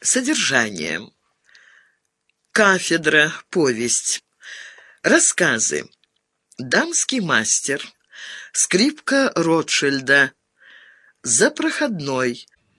Содержание. Кафедра. Повесть. Рассказы. Дамский мастер. Скрипка Ротшильда. За проходной.